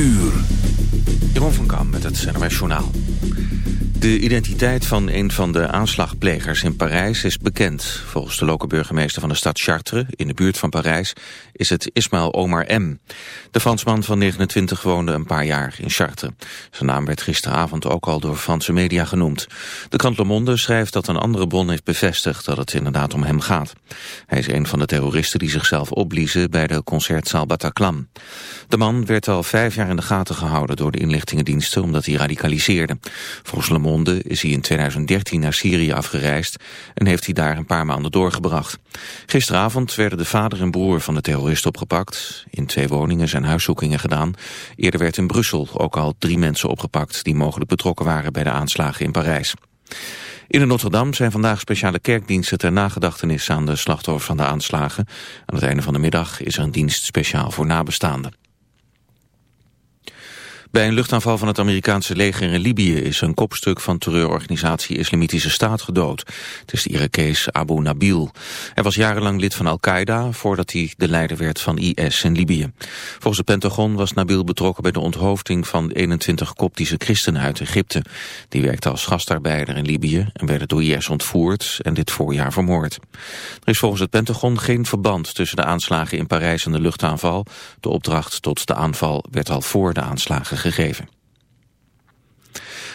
uur. Jeroen van Kam met het NOS Journaal. De identiteit van een van de aanslagplegers in Parijs is bekend. Volgens de lokale burgemeester van de stad Chartres, in de buurt van Parijs, is het Ismaël Omar M. De Fransman van 29 woonde een paar jaar in Chartres. Zijn naam werd gisteravond ook al door Franse media genoemd. De krant Le Monde schrijft dat een andere bron heeft bevestigd dat het inderdaad om hem gaat. Hij is een van de terroristen die zichzelf opbliezen bij de concertzaal Bataclan. De man werd al vijf jaar in de gaten gehouden door de inlichtingendiensten omdat hij radicaliseerde. Volgens Le Monde is hij in 2013 naar Syrië afgereisd en heeft hij daar een paar maanden doorgebracht. Gisteravond werden de vader en broer van de terrorist opgepakt. In twee woningen zijn huiszoekingen gedaan. Eerder werd in Brussel ook al drie mensen opgepakt die mogelijk betrokken waren bij de aanslagen in Parijs. In Notre-Dame zijn vandaag speciale kerkdiensten ter nagedachtenis aan de slachtoffers van de aanslagen. Aan het einde van de middag is er een dienst speciaal voor nabestaanden. Bij een luchtaanval van het Amerikaanse leger in Libië is een kopstuk van terreurorganisatie Islamitische Staat gedood. Het is de Irakees Abu Nabil. Hij was jarenlang lid van Al-Qaeda voordat hij de leider werd van IS in Libië. Volgens het Pentagon was Nabil betrokken bij de onthoofding van 21 koptische christenen uit Egypte. Die werkten als gastarbeider in Libië en werden door IS ontvoerd en dit voorjaar vermoord. Er is volgens het Pentagon geen verband tussen de aanslagen in Parijs en de luchtaanval. De opdracht tot de aanval werd al voor de aanslagen gegeven.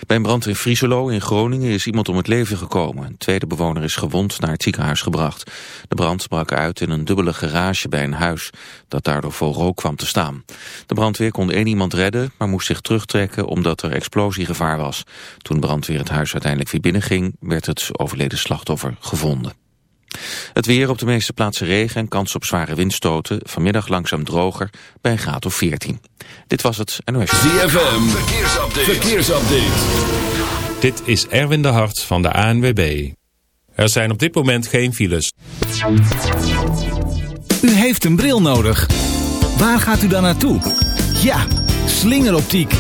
Bij een brand in Frieselo in Groningen is iemand om het leven gekomen. Een tweede bewoner is gewond naar het ziekenhuis gebracht. De brand brak uit in een dubbele garage bij een huis... dat daardoor vol rook kwam te staan. De brandweer kon één iemand redden, maar moest zich terugtrekken... omdat er explosiegevaar was. Toen brandweer het huis uiteindelijk weer binnenging... werd het overleden slachtoffer gevonden. Het weer op de meeste plaatsen regen en kans op zware windstoten. Vanmiddag langzaam droger bij een graad of 14. Dit was het NOS. ZFM, verkeersupdate. verkeersupdate. Dit is Erwin de Hart van de ANWB. Er zijn op dit moment geen files. U heeft een bril nodig. Waar gaat u dan naartoe? Ja, slingeroptiek.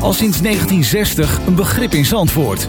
Al sinds 1960 een begrip in Zandvoort.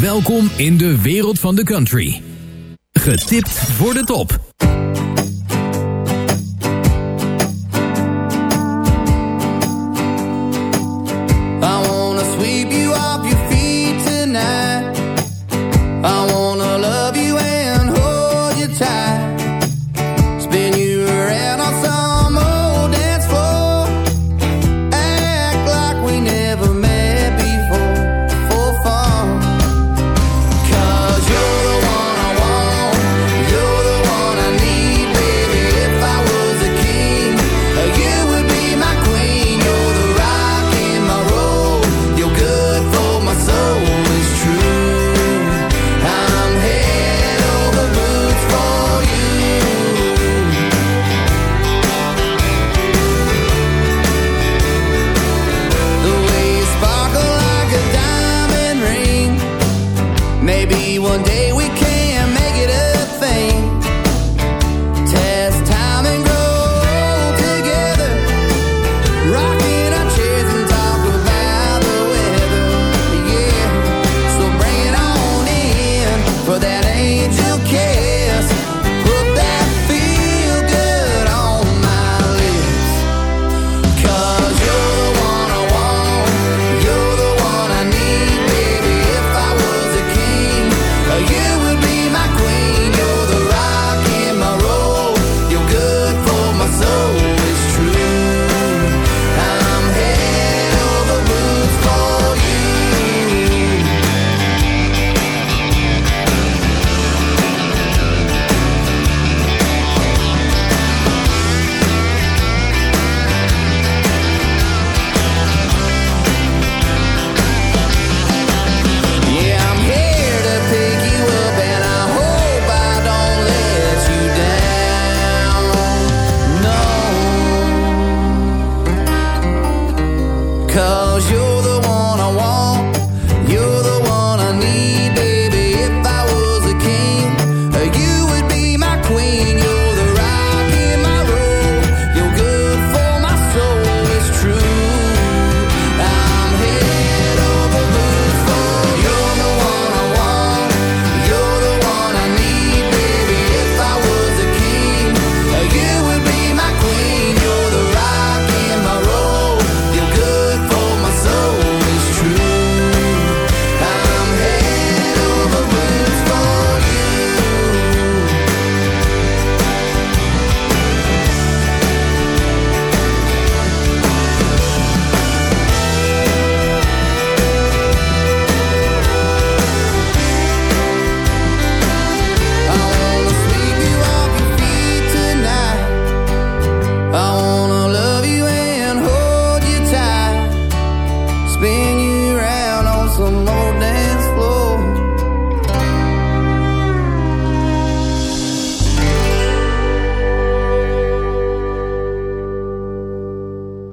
Welkom in de wereld van de country. Getipt voor de top.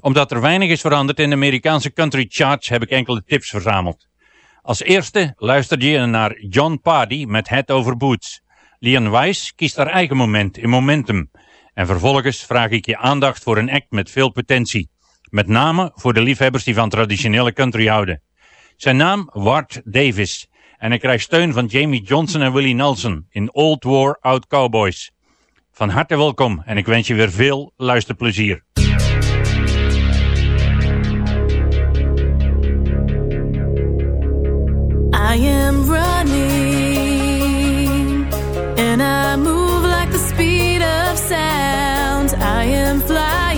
Omdat er weinig is veranderd in de Amerikaanse country charts heb ik enkele tips verzameld. Als eerste luister je naar John Pardy met Het Over Boots. Leon Weiss kiest haar eigen moment in Momentum. En vervolgens vraag ik je aandacht voor een act met veel potentie. Met name voor de liefhebbers die van traditionele country houden. Zijn naam Ward Davis. En hij krijgt steun van Jamie Johnson en Willie Nelson in Old War Out Cowboys. Van harte welkom en ik wens je weer veel luisterplezier. I am running and I move like the speed of sound. I am flying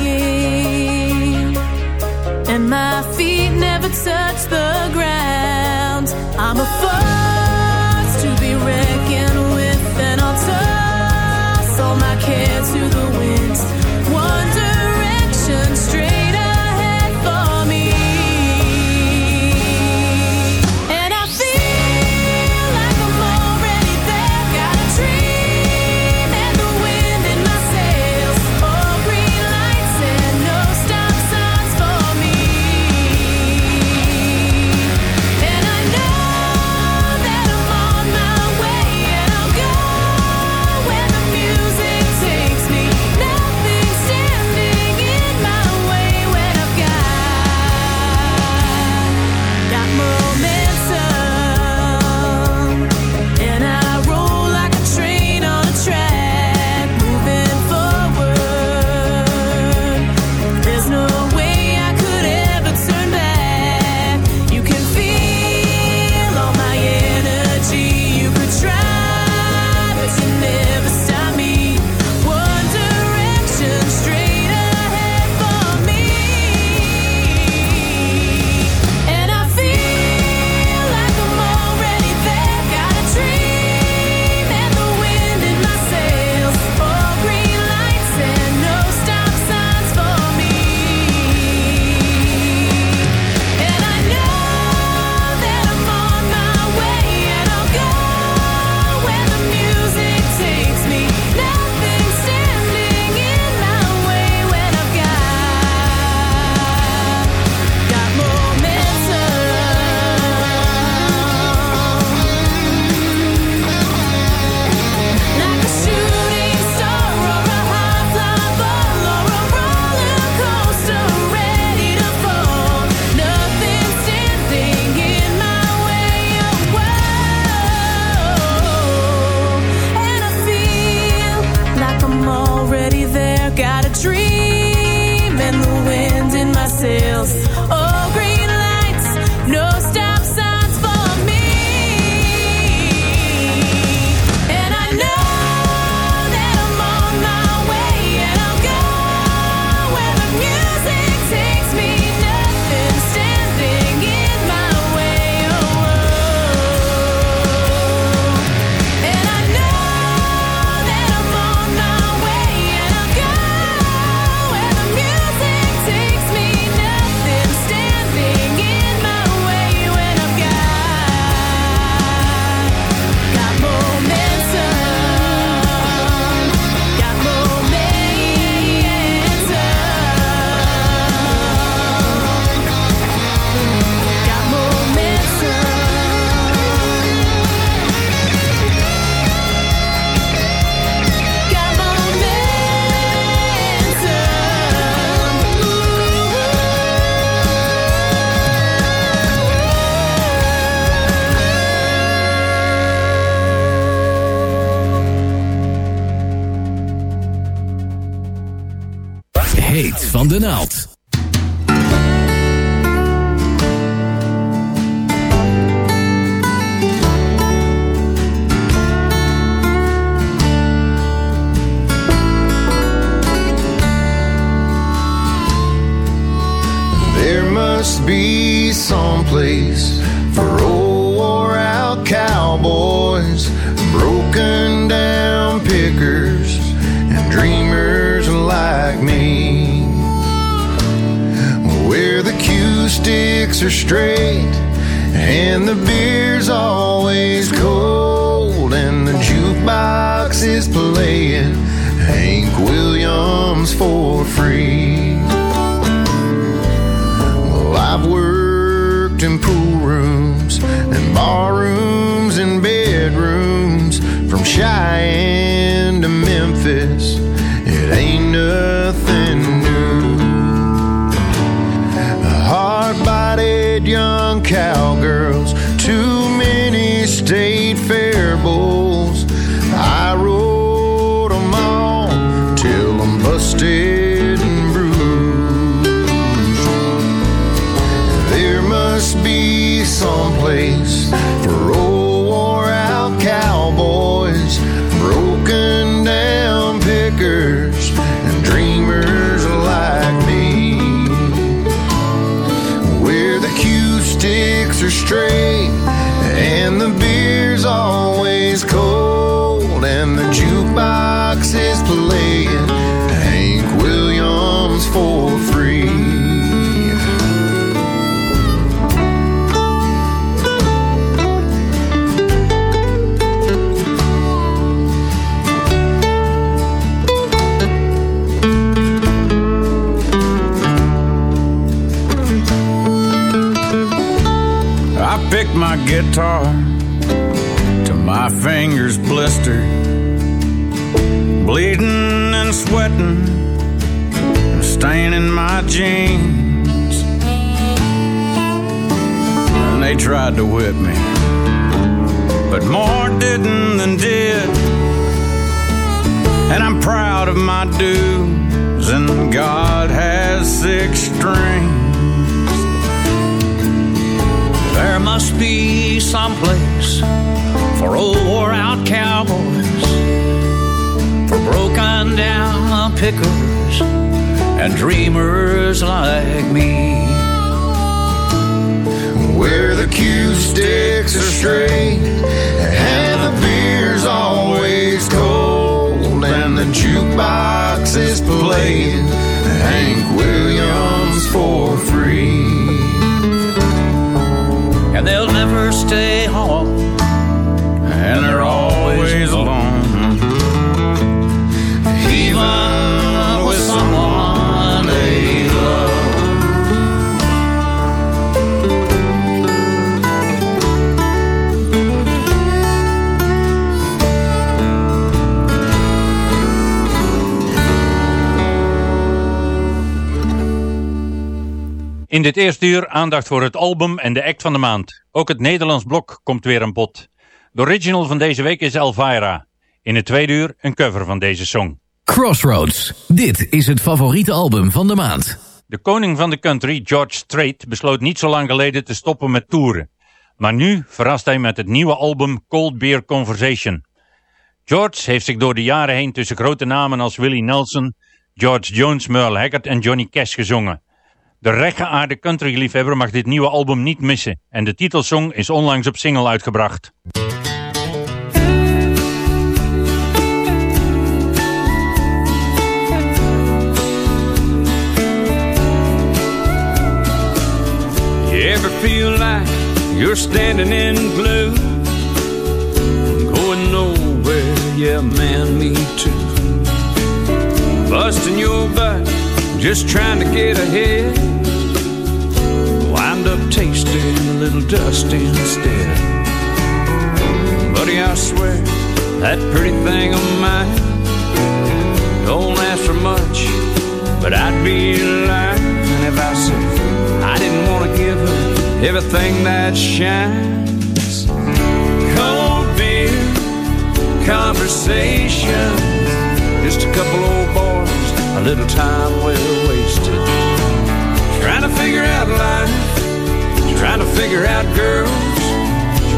and my feet never touch the ground. I'm a force to be reckoned with, and I'll toss all my cares to the guitar my fingers blistered, bleeding and sweating, and staining my jeans. And they tried to whip me, but more didn't than did. And I'm proud of my dues, and God has six strings. There must be some place for old wore out cowboys, for broken down pickers and dreamers like me. Where the cue sticks are straight and the beer's always cold and the jukebox is playing Hank Williams for stay home, and they're always alone. In dit eerste uur aandacht voor het album en de act van de maand. Ook het Nederlands blok komt weer aan bod. De original van deze week is Elvira. In het tweede uur een cover van deze song. Crossroads. Dit is het favoriete album van de maand. De koning van de country, George Strait, besloot niet zo lang geleden te stoppen met toeren. Maar nu verrast hij met het nieuwe album Cold Beer Conversation. George heeft zich door de jaren heen tussen grote namen als Willie Nelson, George Jones, Merle Haggard en Johnny Cash gezongen. De rechtgeaarde countryliefhebber mag dit nieuwe album niet missen en de titelsong is onlangs op single uitgebracht. You ever feel like you're standing in glue? Going nowhere, yeah, man, me too. Busting your butt, just trying to get ahead. Wind up tasting a little dust instead. Buddy, I swear, that pretty thing of mine don't ask for much, but I'd be lying if I said I didn't want to give her everything that shines. Cold beer, conversation, just a couple old a little time well wasted. Trying to figure out life, trying to figure out girls,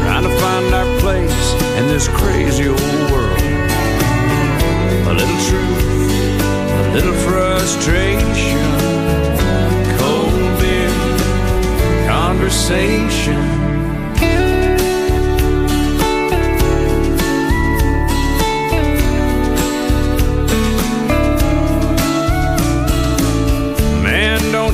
trying to find our place in this crazy old world. A little truth, a little frustration. Cold beer conversation.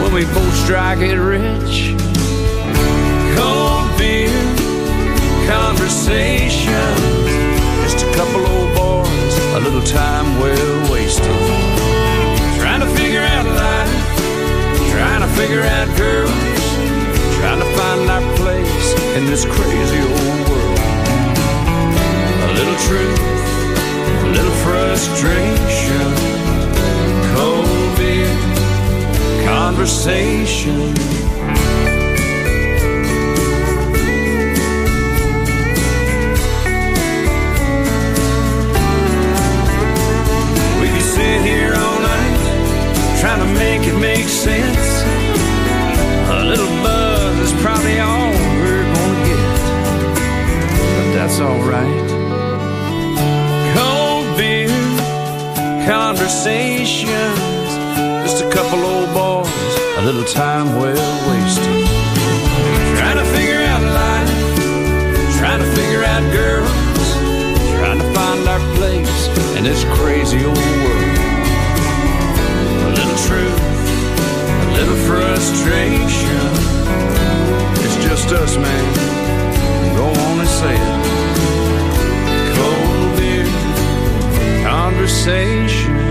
when we both strike it rich. Cold beer, conversation, just a couple old boys, a little time well wasted. Trying to figure out life, trying to figure out girls, trying to find our place in this crazy old world. A little truth, a little frustration, cold conversation. We could sit here all night trying to make it make sense. A little buzz is probably all we're gonna get, but that's alright. Cold beer, conversations, just a couple old boys, a little time well wasted. Trying to figure out life, trying to figure out girls, trying to find our place in this crazy old world. A little truth, a little frustration. It's just us, man. Go on and say it. Cold beer, conversation.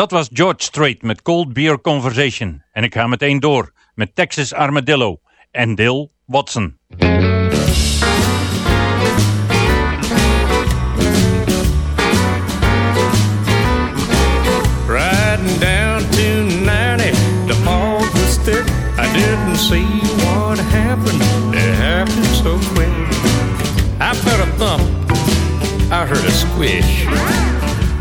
Dat was George Strait met Cold Beer Conversation. En ik ga meteen door met Texas Armadillo en Dale Watson. Riding down to 90 to fall the stick. I didn't see what happened. It happened so quick. I felt a thump. I heard a squish.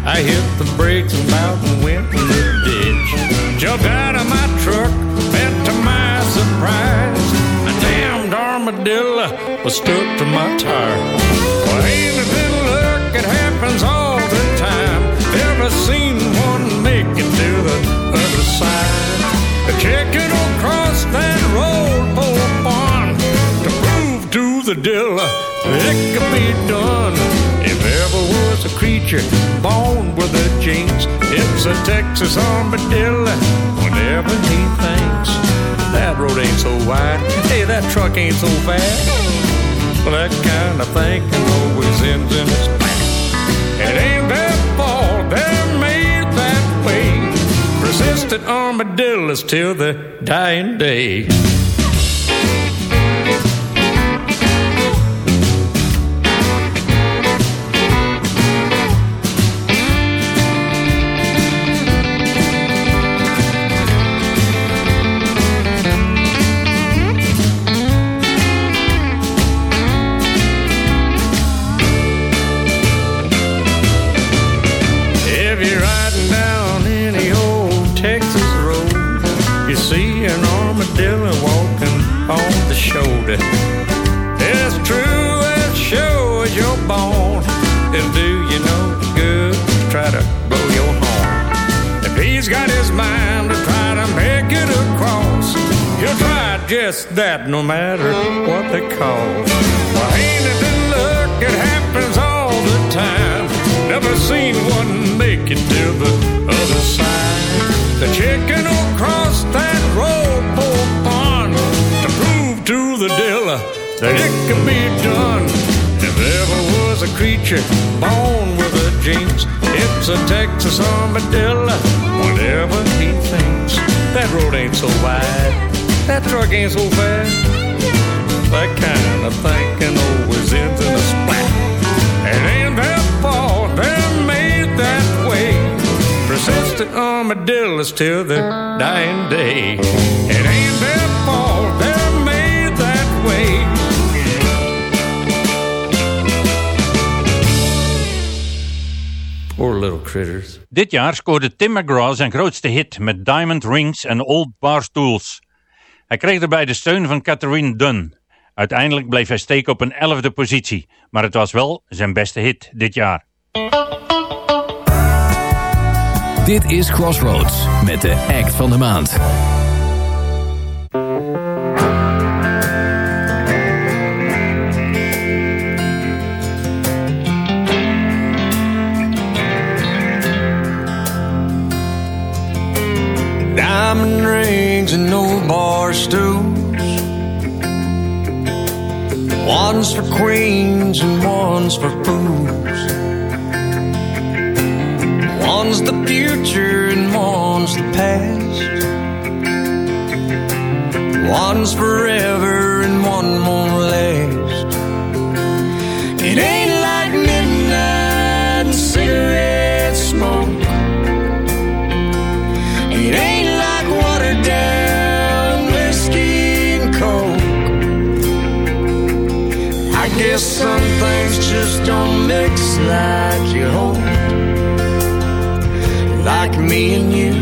I hit the brakes and about and went in the ditch. Jumped out of my truck, and to my surprise, a damned armadillo was stuck to my tire. Well, ain't it been luck? It happens all the time. Ever seen one make it to the other side? A chicken across that road for fun to prove to the that it could be done. Was a creature born with a jinx, it's a Texas armadillo. Whenever he thinks that road ain't so wide, hey, that truck ain't so fast. Well, that kind of thinking always ends in his back. It ain't their fault, they're made that way. Persistent armadillos till the dying day. Just that no matter what they cost. Well, ain't it in luck? It happens all the time. Never seen one make it to the other side. The chicken will cross that road for fun to prove to the dealer that it can be done. If ever was a creature born with a jinx, it's a Texas armadillo whenever he thinks that road ain't so wide, that truck ain't so fast. That kind of thinking always ends in a splat. It ain't their fault, they're made that way. Persistent armadillos till their dying day. It ain't their fault, they're made that way. Poor little critters. Dit jaar scoorde Tim McGraw zijn grootste hit met Diamond Rings en Old Bar Stools. Hij kreeg erbij de steun van Catherine Dunn. Uiteindelijk bleef hij steken op een elfde positie, maar het was wel zijn beste hit dit jaar. Dit is Crossroads met de act van de maand. Rings and no bar stools. One's for queens and one's for fools. One's the future and one's the past. One's forever things just don't mix like you hope. Like me and you.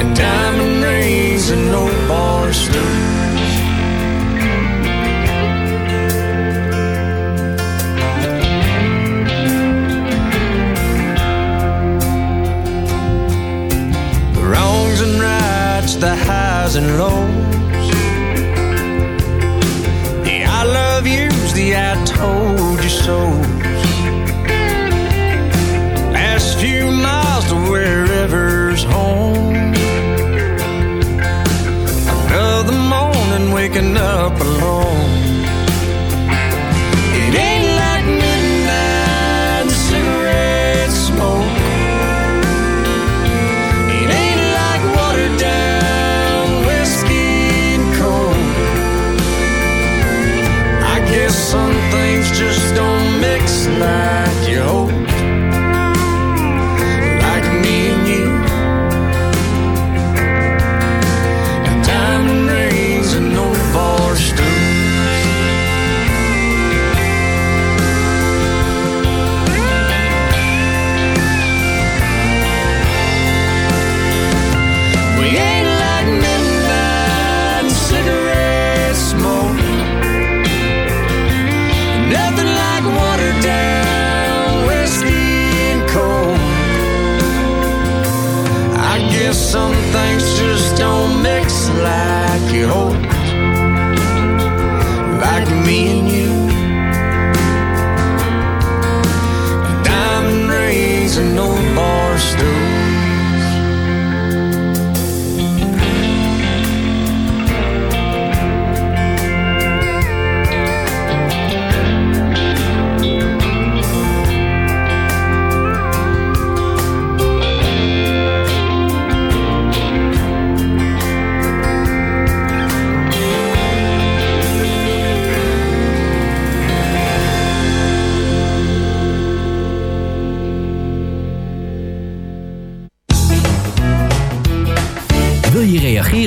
And diamond rings and no bar rights, the highs and lows. The I told you so's. Last few miles to wherever's home. Another morning waking up alone.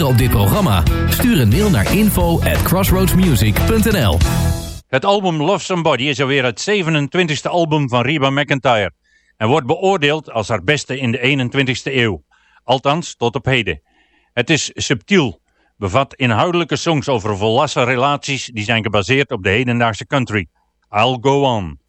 Op dit programma? Stuur een mail naar info at crossroadsmusic.nl Het album Love Somebody is alweer het 27e album van Reba McEntire en wordt beoordeeld als haar beste in de 21ste eeuw. Althans, tot op heden. Het is subtiel, bevat inhoudelijke songs over volwassen relaties die zijn gebaseerd op de hedendaagse country. I'll Go On.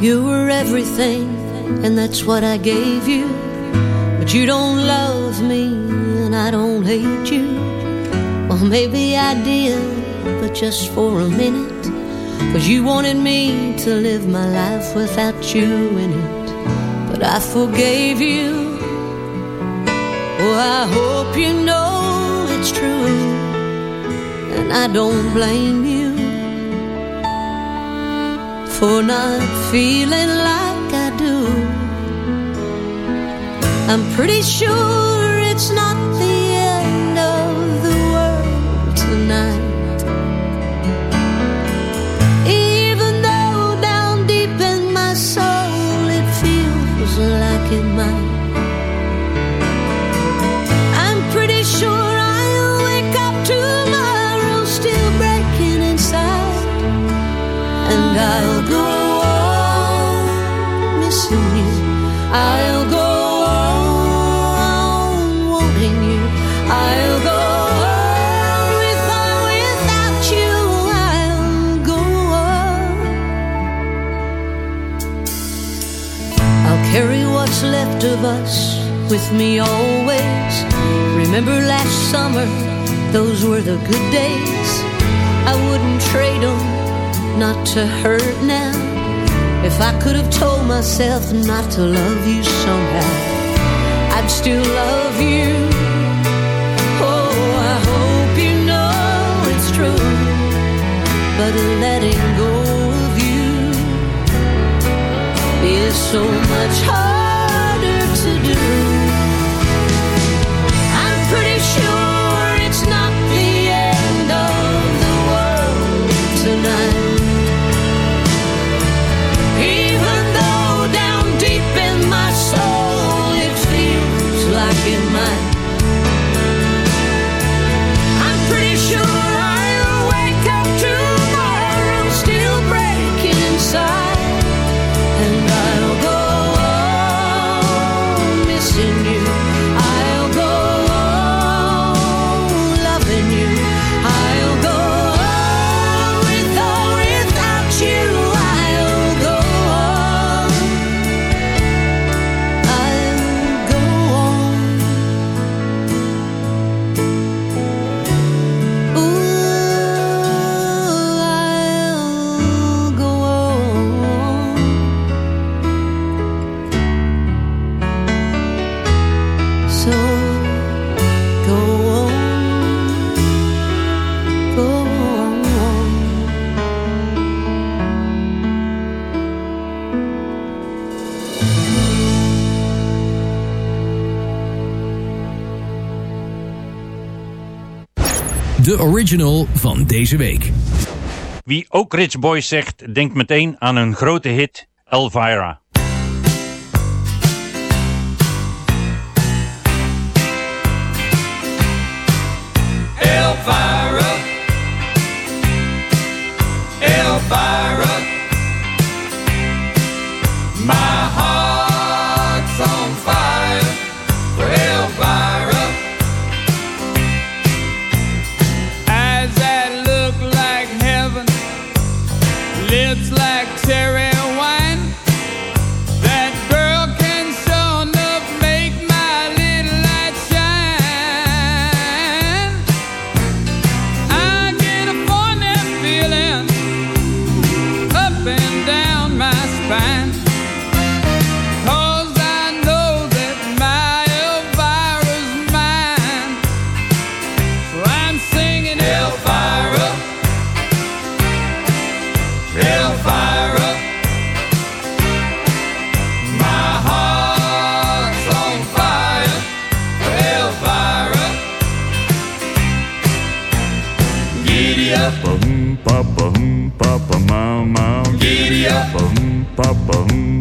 You were everything, and that's what I gave you. But you don't love me, and I don't hate you. Well, maybe I did, but just for a minute. Cause you wanted me to live my life without you in it. But I forgave you. Oh, I hope you know it's true. And I don't blame you for not feeling like I do. I'm pretty sure it's not the us with me always. Remember last summer, those were the good days. I wouldn't trade them, not to hurt now. If I could have told myself not to love you somehow, I'd still love you. Oh, I hope you know it's true. But letting go of you is so much harder to do. De original van deze week. Wie ook Rich Boys zegt, denkt meteen aan hun grote hit Elvira. Elvira, Elvira,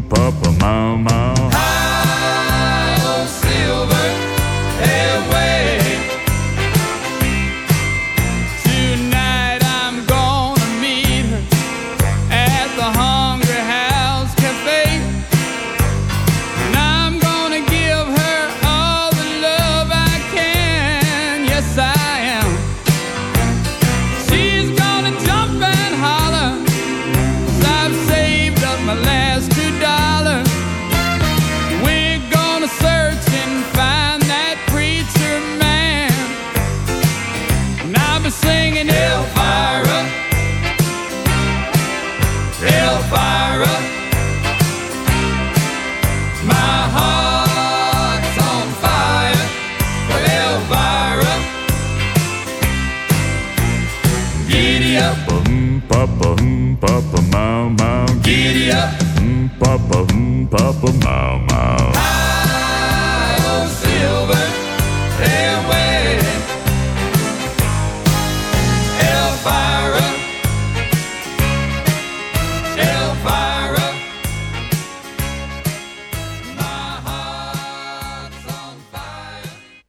papa hum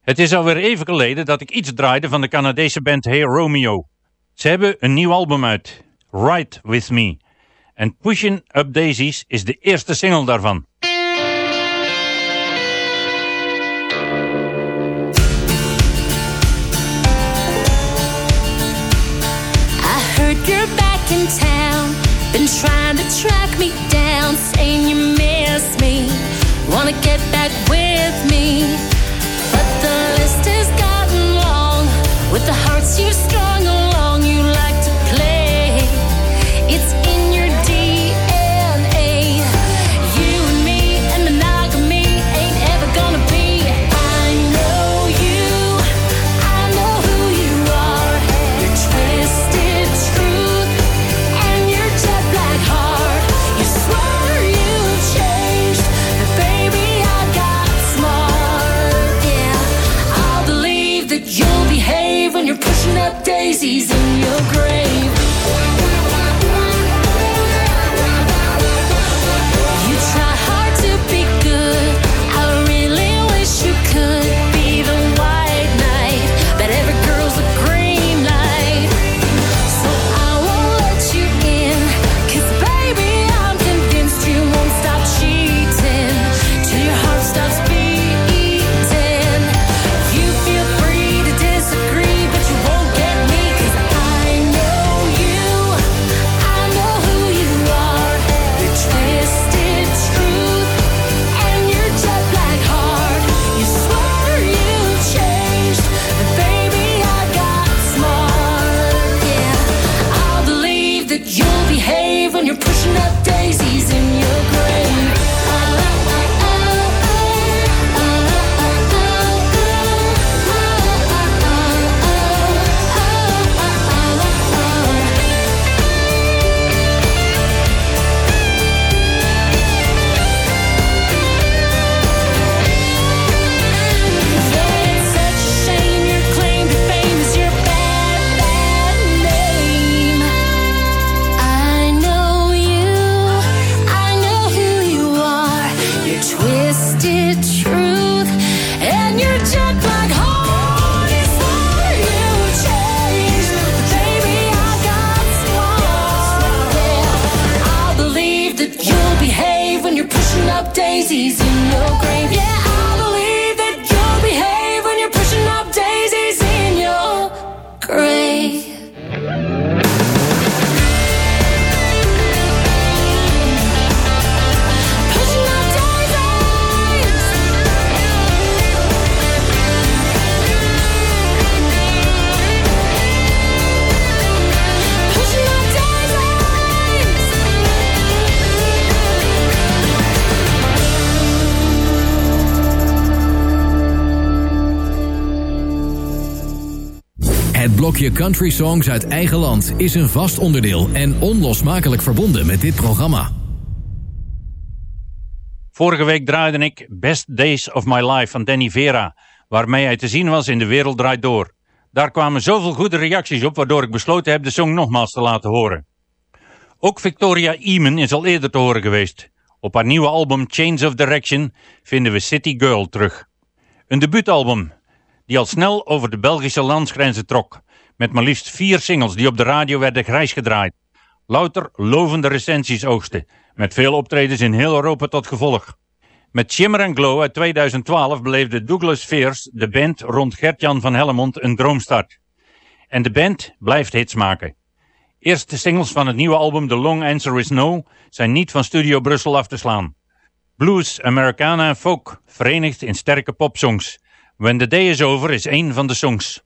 Het is alweer even geleden dat ik iets draaide van de Canadese band Hey Romeo. Ze hebben een nieuw album uit, Ride With Me. En Pushing Up Daisies is de eerste single daarvan. Blokje country songs uit eigen land is een vast onderdeel en onlosmakelijk verbonden met dit programma. Vorige week draaide ik Best Days of My Life van Danny Vera, waarmee hij te zien was in De Wereld Draait Door. Daar kwamen zoveel goede reacties op, waardoor ik besloten heb de song nogmaals te laten horen. Ook Victoria Eamon is al eerder te horen geweest. Op haar nieuwe album Change of Direction vinden we City Girl terug. Een debuutalbum die al snel over de Belgische landsgrenzen trok, met maar liefst vier singles die op de radio werden grijs gedraaid. Louter lovende recensies oogsten, met veel optredens in heel Europa tot gevolg. Met Shimmer and Glow uit 2012 beleefde Douglas Veers de band rond Gertjan van Hellemond een droomstart. En de band blijft hits maken. Eerste singles van het nieuwe album The Long Answer Is No zijn niet van Studio Brussel af te slaan. Blues, Americana en folk, verenigd in sterke popsongs. When the Day Is Over is één van de songs.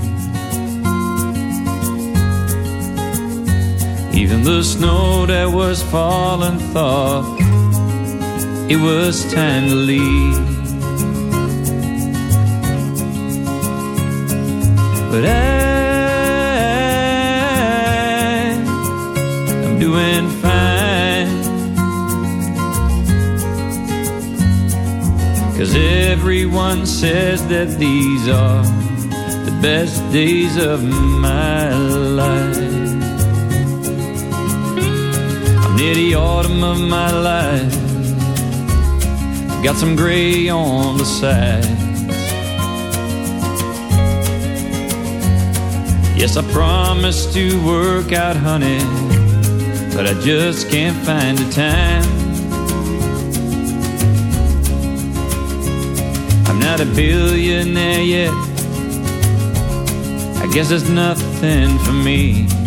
Even the snow that was falling thought it was time to leave. But I, I'm doing fine. Cause everyone says that these are the best days of my life. Near the autumn of my life. Got some gray on the sides Yes, I promised to work out, honey, but I just can't find the time. I'm not a billionaire yet. I guess there's nothing for me.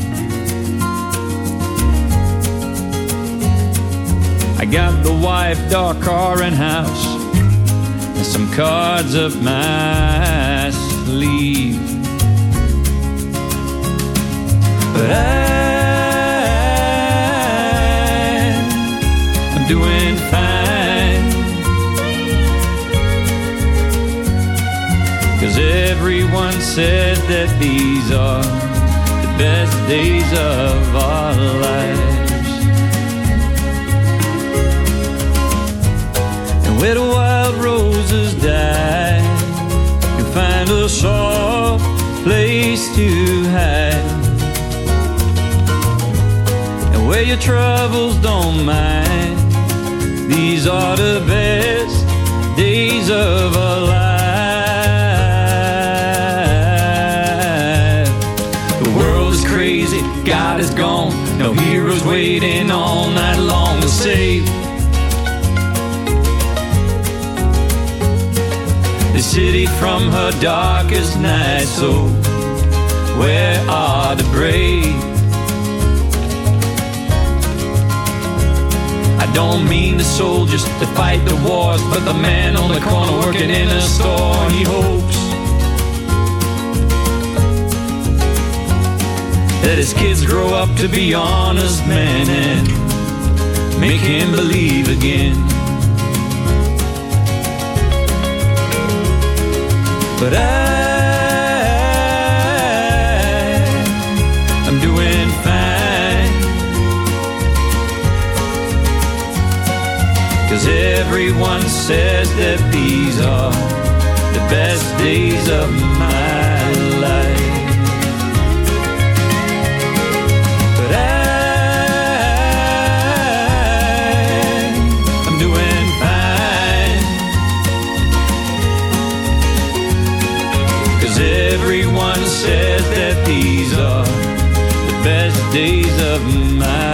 Got the wife, dog, car, and house, and some cards up my sleeve. But I'm doing fine. Cause everyone says that these are the best days of our lives. Your troubles don't mind. These are the best days of our life. The world is crazy, God is gone. No heroes waiting all night long to save. The city from her darkest night. So, oh, where are the brave? Don't mean the soldiers that fight the wars, but the man on the corner working in a store. He hopes that his kids grow up to be honest men and make him believe again. But I, everyone says that these are the best days of my life. But I, I'm doing fine. Cause everyone says that these are the best days of my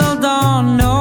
Don't know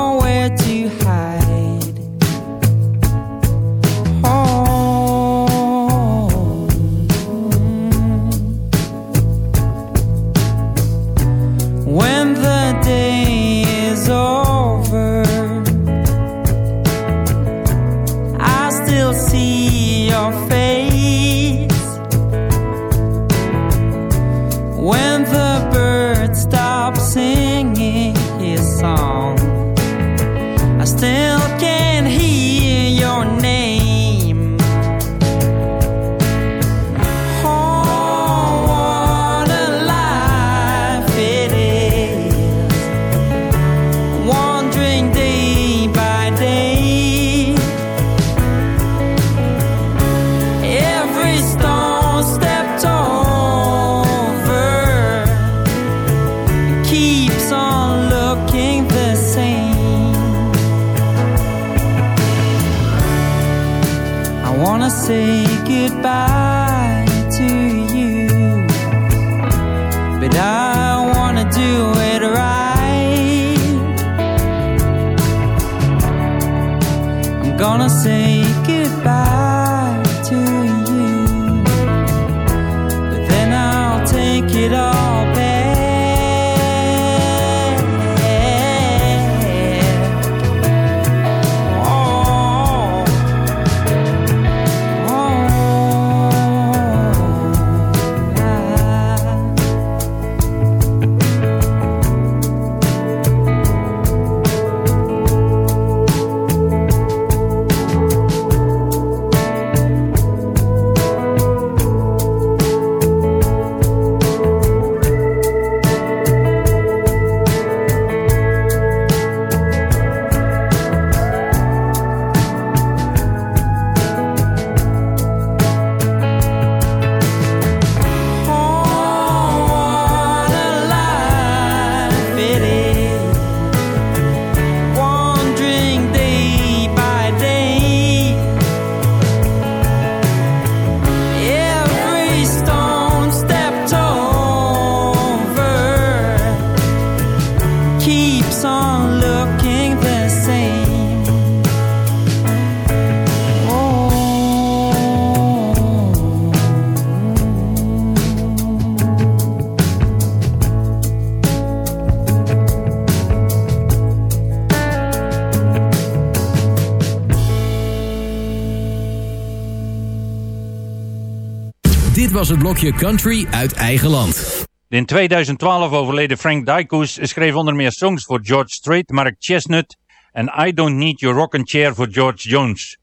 was het blokje Country uit eigen land. In 2012 overleden Frank Dykes schreef onder meer songs voor George Strait, Mark Chestnut en I Don't Need Your Rockin' Chair voor George Jones.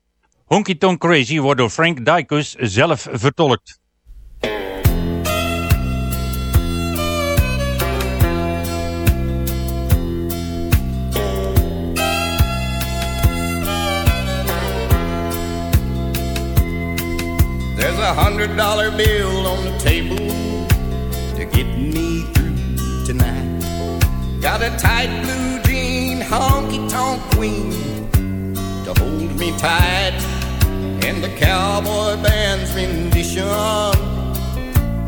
Honky Tonk Crazy wordt door Frank Dykes zelf vertolkt. A hundred dollar bill on the table to get me through tonight. Got a tight blue jean honky tonk queen to hold me tight, and the cowboy band's rendition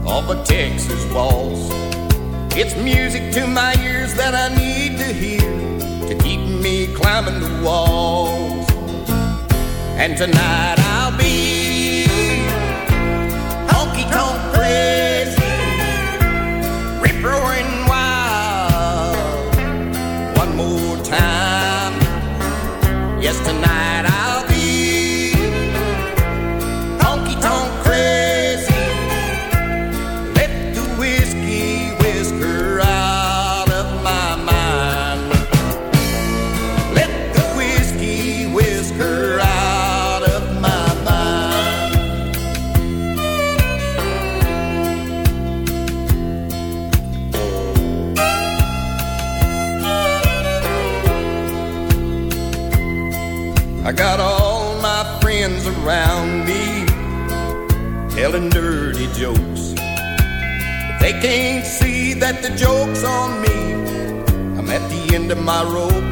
of a Texas waltz. It's music to my ears that I need to hear to keep me climbing the walls. And tonight I'll be tonight can't see that the joke's on me. I'm at the end of my rope.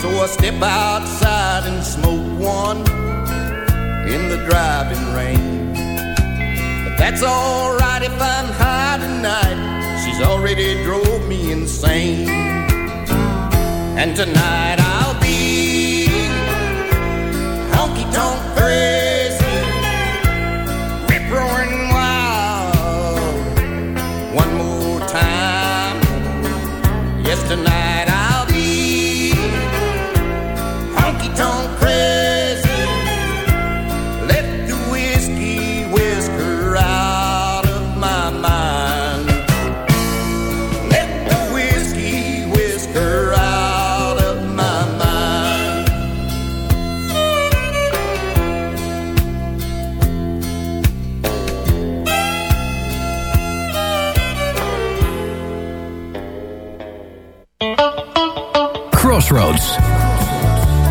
So I step outside and smoke one in the driving rain. But that's alright if I'm high tonight. She's already drove me insane. And tonight I'll be honky tonk crazy,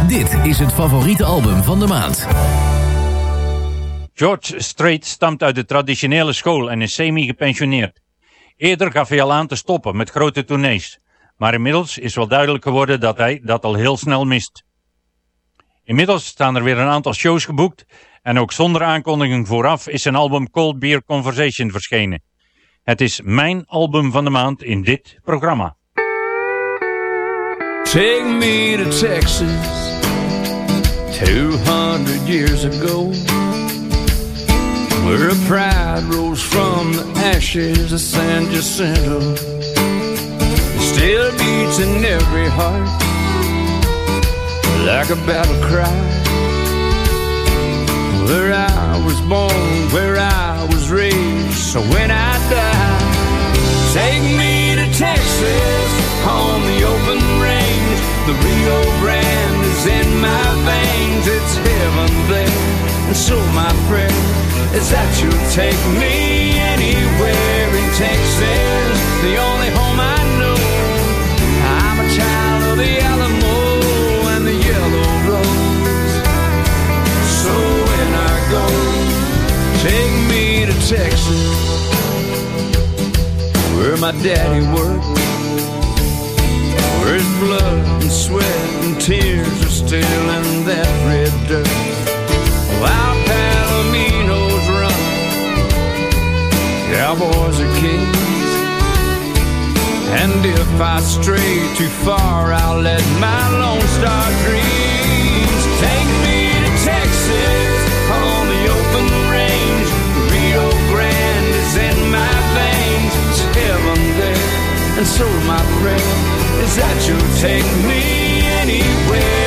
Dit is het favoriete album van de maand. George Strait stamt uit de traditionele school en is semi-gepensioneerd. Eerder gaf hij al aan te stoppen met grote tournees, maar inmiddels is wel duidelijk geworden dat hij dat al heel snel mist. Inmiddels staan er weer een aantal shows geboekt en ook zonder aankondiging vooraf is zijn album Cold Beer Conversation verschenen. Het is mijn album van de maand in dit programma. Take me to Texas 200 years ago Where a pride rose from the ashes of San Jacinto It still beats in every heart Like a battle cry Where I was born, where I was raised So when I die Take me to Texas on the open. The Rio Grande is in my veins. It's heaven there. And so my prayer is that you'll take me anywhere in Texas. The only home I know. I'm a child of the Alamo and the yellow rose. So when I go, take me to Texas where my daddy worked, where his blood and sweat and tears are still in that red dirt. While Palominos run, cowboys are kings. And if I stray too far, I'll let my that you'll take me anywhere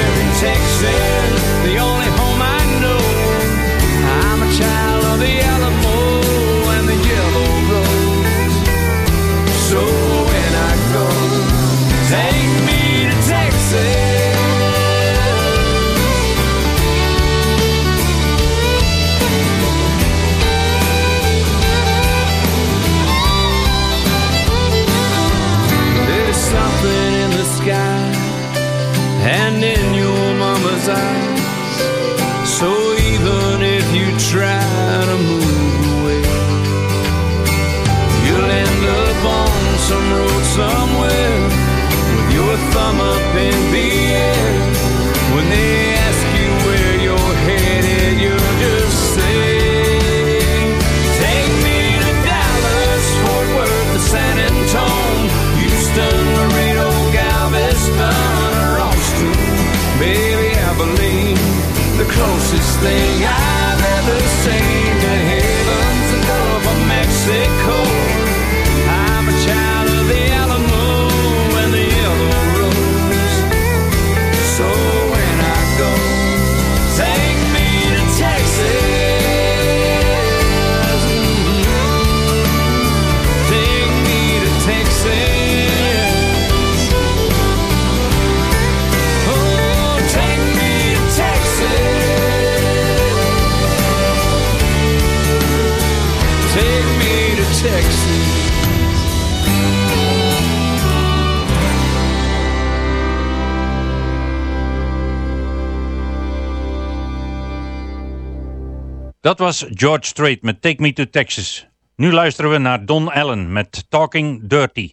thumb up in the air. When they ask you where you're headed, you'll just say, Take me to Dallas, Fort Worth, to San Antonio, Houston, Laredo, Galveston, or Austin. Baby, I believe the closest thing I Dat was George Strait met Take Me to Texas. Nu luisteren we naar Don Allen met Talking Dirty.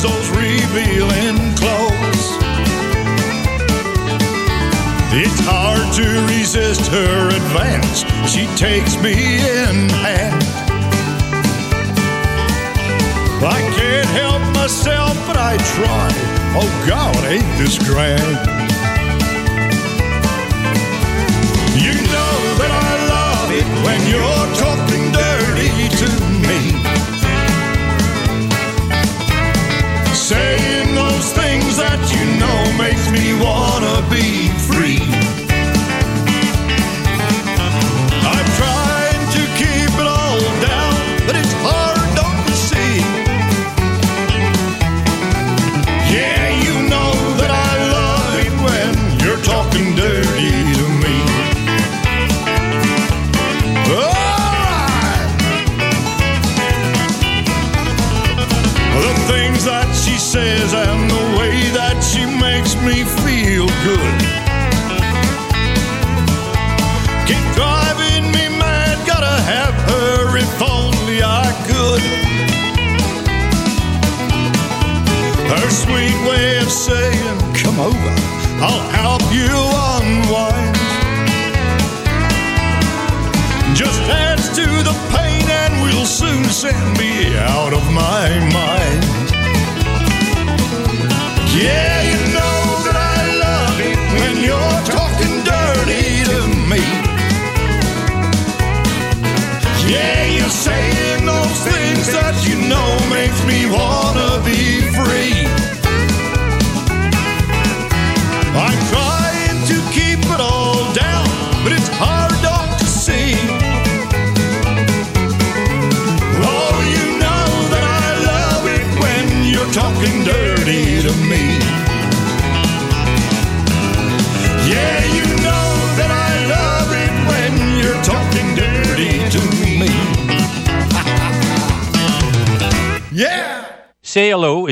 wears those revealing clothes. It's hard to resist her advance. She takes me in hand. I can't help myself, but I try. Oh God, ain't this grand?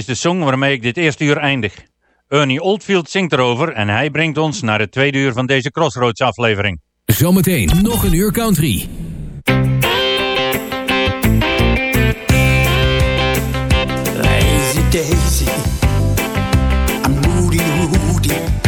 de song waarmee ik dit eerste uur eindig. Ernie Oldfield zingt erover en hij brengt ons naar het tweede uur van deze Crossroads aflevering. Zometeen nog een uur country. Lazy Daisy, I'm moody, moody.